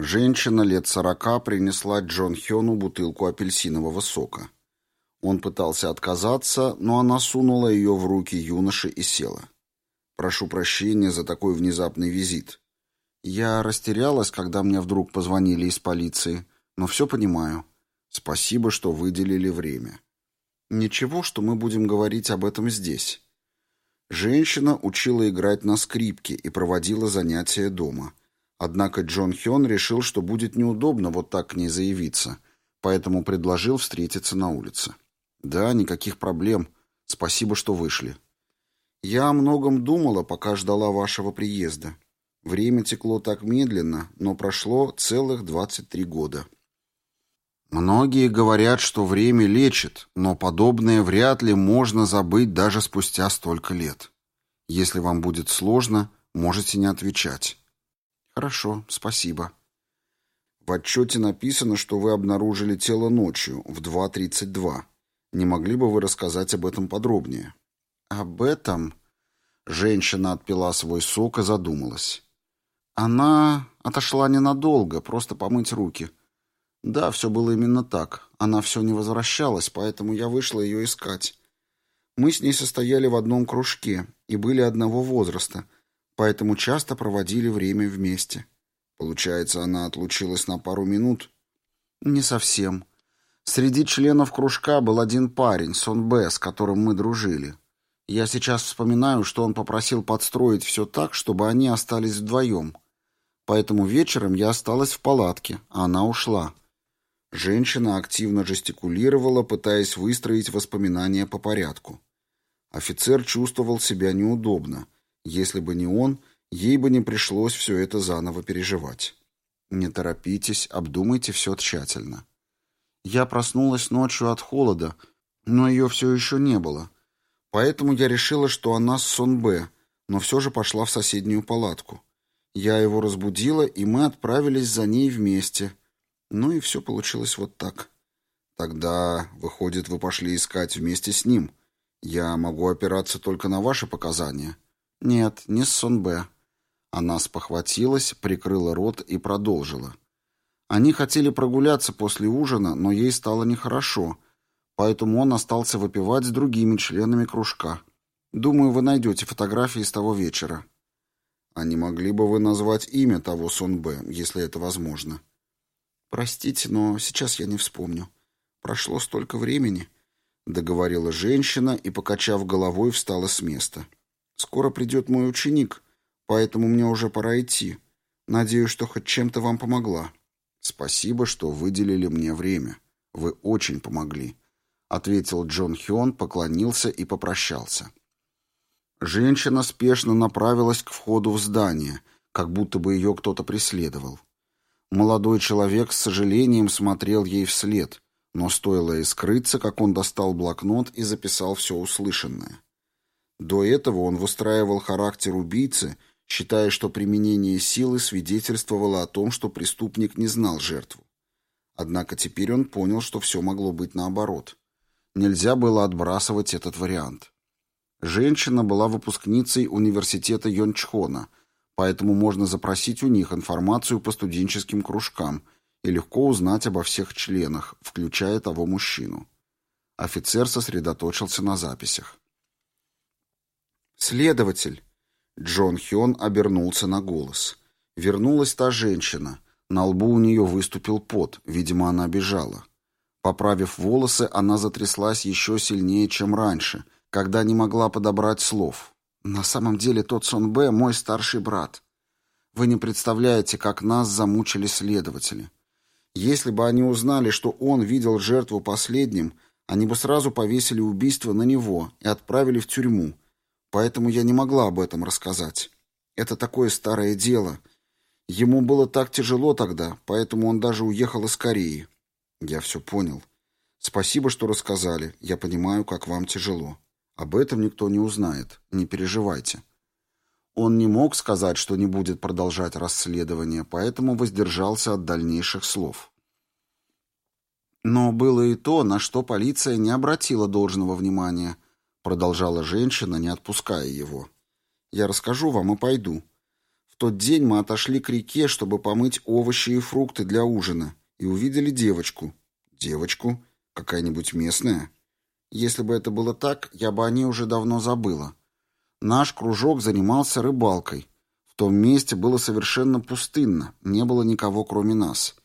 Женщина лет сорока принесла Джон Хёну бутылку апельсинового сока. Он пытался отказаться, но она сунула ее в руки юноши и села. «Прошу прощения за такой внезапный визит. Я растерялась, когда мне вдруг позвонили из полиции, но все понимаю. Спасибо, что выделили время. Ничего, что мы будем говорить об этом здесь». Женщина учила играть на скрипке и проводила занятия дома. Однако Джон Хён решил, что будет неудобно вот так к ней заявиться, поэтому предложил встретиться на улице. «Да, никаких проблем. Спасибо, что вышли». «Я о многом думала, пока ждала вашего приезда. Время текло так медленно, но прошло целых 23 года». Многие говорят, что время лечит, но подобное вряд ли можно забыть даже спустя столько лет. Если вам будет сложно, можете не отвечать. Хорошо, спасибо. В отчете написано, что вы обнаружили тело ночью в 2.32. Не могли бы вы рассказать об этом подробнее? Об этом... Женщина отпила свой сок и задумалась. Она отошла ненадолго, просто помыть руки. Да, все было именно так. Она все не возвращалась, поэтому я вышла ее искать. Мы с ней состояли в одном кружке и были одного возраста, поэтому часто проводили время вместе. Получается, она отлучилась на пару минут? Не совсем. Среди членов кружка был один парень, Сон Б, с которым мы дружили. Я сейчас вспоминаю, что он попросил подстроить все так, чтобы они остались вдвоем. Поэтому вечером я осталась в палатке, а она ушла. Женщина активно жестикулировала, пытаясь выстроить воспоминания по порядку. Офицер чувствовал себя неудобно. Если бы не он, ей бы не пришлось все это заново переживать. Не торопитесь, обдумайте все тщательно. Я проснулась ночью от холода, но ее все еще не было. Поэтому я решила, что она с Сон-Б, но все же пошла в соседнюю палатку. Я его разбудила, и мы отправились за ней вместе — ну и все получилось вот так. Тогда, выходит, вы пошли искать вместе с ним. Я могу опираться только на ваши показания. Нет, не с Сонбе. Она спохватилась, прикрыла рот и продолжила. Они хотели прогуляться после ужина, но ей стало нехорошо, поэтому он остался выпивать с другими членами кружка. Думаю, вы найдете фотографии с того вечера. А не могли бы вы назвать имя того Сонбе, если это возможно? «Простите, но сейчас я не вспомню. Прошло столько времени», — договорила женщина и, покачав головой, встала с места. «Скоро придет мой ученик, поэтому мне уже пора идти. Надеюсь, что хоть чем-то вам помогла». «Спасибо, что выделили мне время. Вы очень помогли», — ответил Джон Хён, поклонился и попрощался. Женщина спешно направилась к входу в здание, как будто бы ее кто-то преследовал. Молодой человек с сожалением смотрел ей вслед, но стоило ей скрыться, как он достал блокнот и записал все услышанное. До этого он выстраивал характер убийцы, считая, что применение силы свидетельствовало о том, что преступник не знал жертву. Однако теперь он понял, что все могло быть наоборот. Нельзя было отбрасывать этот вариант. Женщина была выпускницей университета Йончхона, поэтому можно запросить у них информацию по студенческим кружкам и легко узнать обо всех членах, включая того мужчину. Офицер сосредоточился на записях. «Следователь!» Джон Хён обернулся на голос. Вернулась та женщина. На лбу у нее выступил пот, видимо, она бежала. Поправив волосы, она затряслась еще сильнее, чем раньше, когда не могла подобрать слов. На самом деле тот Сон Б мой старший брат. Вы не представляете, как нас замучили следователи. Если бы они узнали, что он видел жертву последним, они бы сразу повесили убийство на него и отправили в тюрьму. Поэтому я не могла об этом рассказать. Это такое старое дело. Ему было так тяжело тогда, поэтому он даже уехал из Кореи. Я все понял. Спасибо, что рассказали. Я понимаю, как вам тяжело. Об этом никто не узнает. Не переживайте. Он не мог сказать, что не будет продолжать расследование, поэтому воздержался от дальнейших слов. Но было и то, на что полиция не обратила должного внимания, продолжала женщина, не отпуская его. Я расскажу вам и пойду. В тот день мы отошли к реке, чтобы помыть овощи и фрукты для ужина, и увидели девочку. Девочку? Какая-нибудь местная? Если бы это было так, я бы о ней уже давно забыла. Наш кружок занимался рыбалкой. В том месте было совершенно пустынно, не было никого, кроме нас.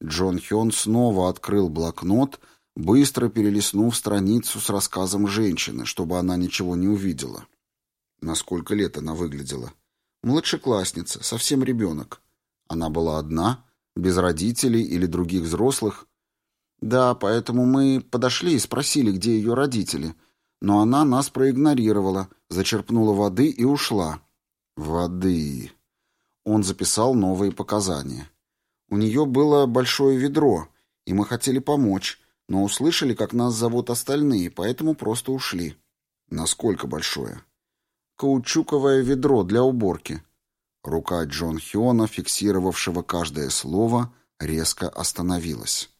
Джон Хён снова открыл блокнот, быстро перелистнув страницу с рассказом женщины, чтобы она ничего не увидела. На сколько лет она выглядела? Младшеклассница, совсем ребенок. Она была одна, без родителей или других взрослых. Да, поэтому мы подошли и спросили, где ее родители. Но она нас проигнорировала, зачерпнула воды и ушла. Воды. Он записал новые показания. У нее было большое ведро, и мы хотели помочь, но услышали, как нас зовут остальные, поэтому просто ушли. Насколько большое? Каучуковое ведро для уборки. Рука Джон Хиона, фиксировавшего каждое слово, резко остановилась.